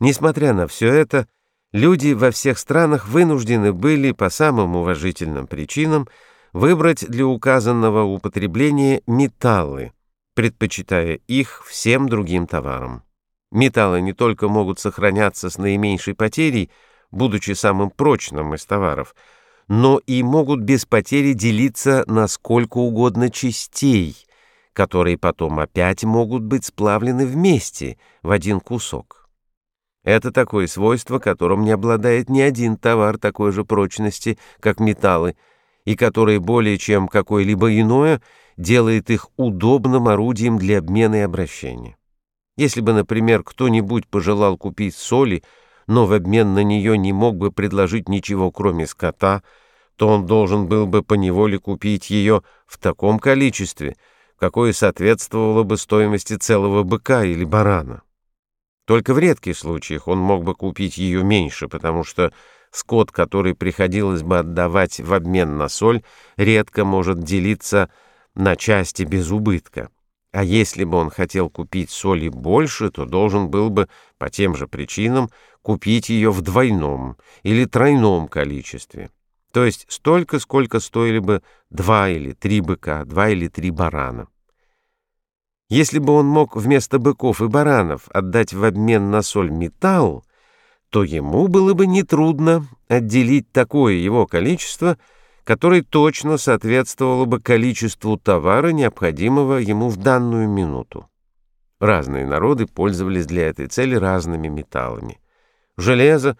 Несмотря на все это, люди во всех странах вынуждены были по самым уважительным причинам выбрать для указанного употребления металлы, предпочитая их всем другим товарам. Металлы не только могут сохраняться с наименьшей потерей, будучи самым прочным из товаров, но и могут без потери делиться на сколько угодно частей, которые потом опять могут быть сплавлены вместе в один кусок. Это такое свойство, которым не обладает ни один товар такой же прочности, как металлы, и которое более чем какое-либо иное делает их удобным орудием для обмена и обращения. Если бы, например, кто-нибудь пожелал купить соли, но в обмен на нее не мог бы предложить ничего, кроме скота, то он должен был бы поневоле купить ее в таком количестве, какое соответствовало бы стоимости целого быка или барана. Только в редких случаях он мог бы купить ее меньше, потому что скот, который приходилось бы отдавать в обмен на соль, редко может делиться на части без убытка. А если бы он хотел купить соли больше, то должен был бы по тем же причинам купить ее в двойном или тройном количестве. То есть столько, сколько стоили бы два или три быка, два или три барана. Если бы он мог вместо быков и баранов отдать в обмен на соль металл, то ему было бы нетрудно отделить такое его количество, которое точно соответствовало бы количеству товара, необходимого ему в данную минуту. Разные народы пользовались для этой цели разными металлами. Железо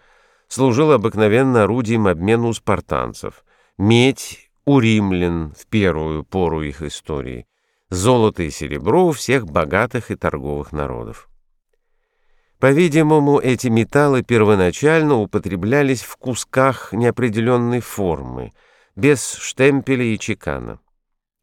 служило обыкновенно орудием обмена у спартанцев, медь — у римлян в первую пору их истории, золото и серебро у всех богатых и торговых народов. По-видимому, эти металлы первоначально употреблялись в кусках неопределенной формы, без штемпеля и чекана.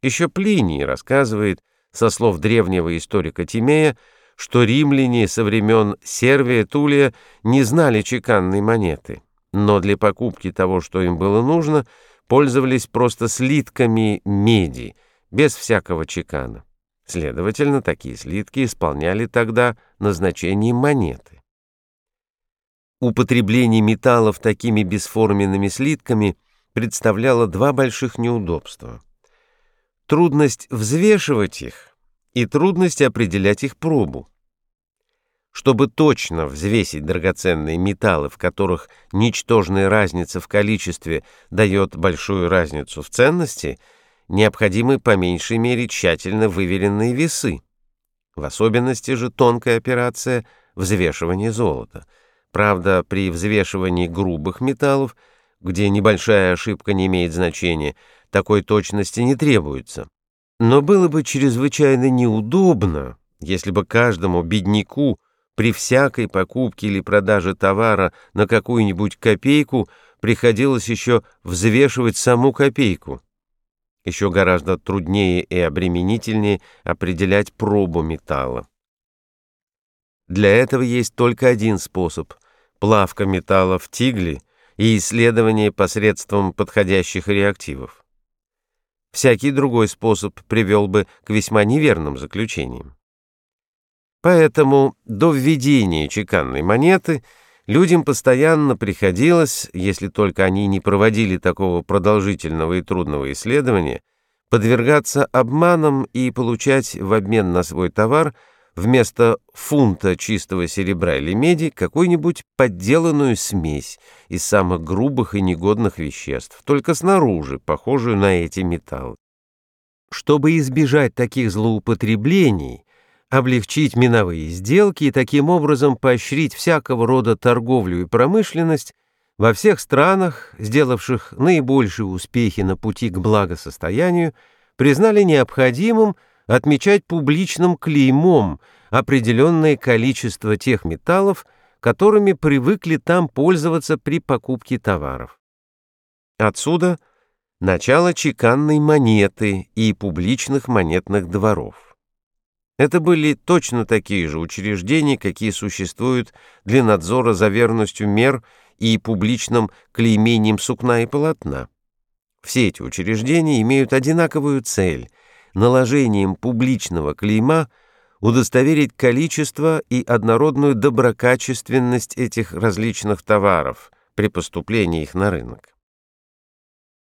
Еще Плиний рассказывает, со слов древнего историка Тимея, что римляне со времен Сервия Тулия не знали чеканной монеты, но для покупки того, что им было нужно, пользовались просто слитками меди, без всякого чекана. Следовательно, такие слитки исполняли тогда назначение монеты. Употребление металлов такими бесформенными слитками представляло два больших неудобства. Трудность взвешивать их и трудность определять их пробу. Чтобы точно взвесить драгоценные металлы, в которых ничтожная разница в количестве дает большую разницу в ценности – необходимы по меньшей мере тщательно выверенные весы. В особенности же тонкая операция взвешивания золота. Правда, при взвешивании грубых металлов, где небольшая ошибка не имеет значения, такой точности не требуется. Но было бы чрезвычайно неудобно, если бы каждому бедняку при всякой покупке или продаже товара на какую-нибудь копейку приходилось еще взвешивать саму копейку еще гораздо труднее и обременительнее определять пробу металла. Для этого есть только один способ – плавка металла в тигле и исследование посредством подходящих реактивов. Всякий другой способ привел бы к весьма неверным заключениям. Поэтому до введения чеканной монеты – Людям постоянно приходилось, если только они не проводили такого продолжительного и трудного исследования, подвергаться обманам и получать в обмен на свой товар вместо фунта чистого серебра или меди какую-нибудь подделанную смесь из самых грубых и негодных веществ, только снаружи похожую на эти металлы. Чтобы избежать таких злоупотреблений, облегчить миновые сделки и таким образом поощрить всякого рода торговлю и промышленность во всех странах, сделавших наибольшие успехи на пути к благосостоянию, признали необходимым отмечать публичным клеймом определенное количество тех металлов, которыми привыкли там пользоваться при покупке товаров. Отсюда начало чеканной монеты и публичных монетных дворов. Это были точно такие же учреждения, какие существуют для надзора за верностью мер и публичным клеймением сукна и полотна. Все эти учреждения имеют одинаковую цель – наложением публичного клейма удостоверить количество и однородную доброкачественность этих различных товаров при поступлении их на рынок.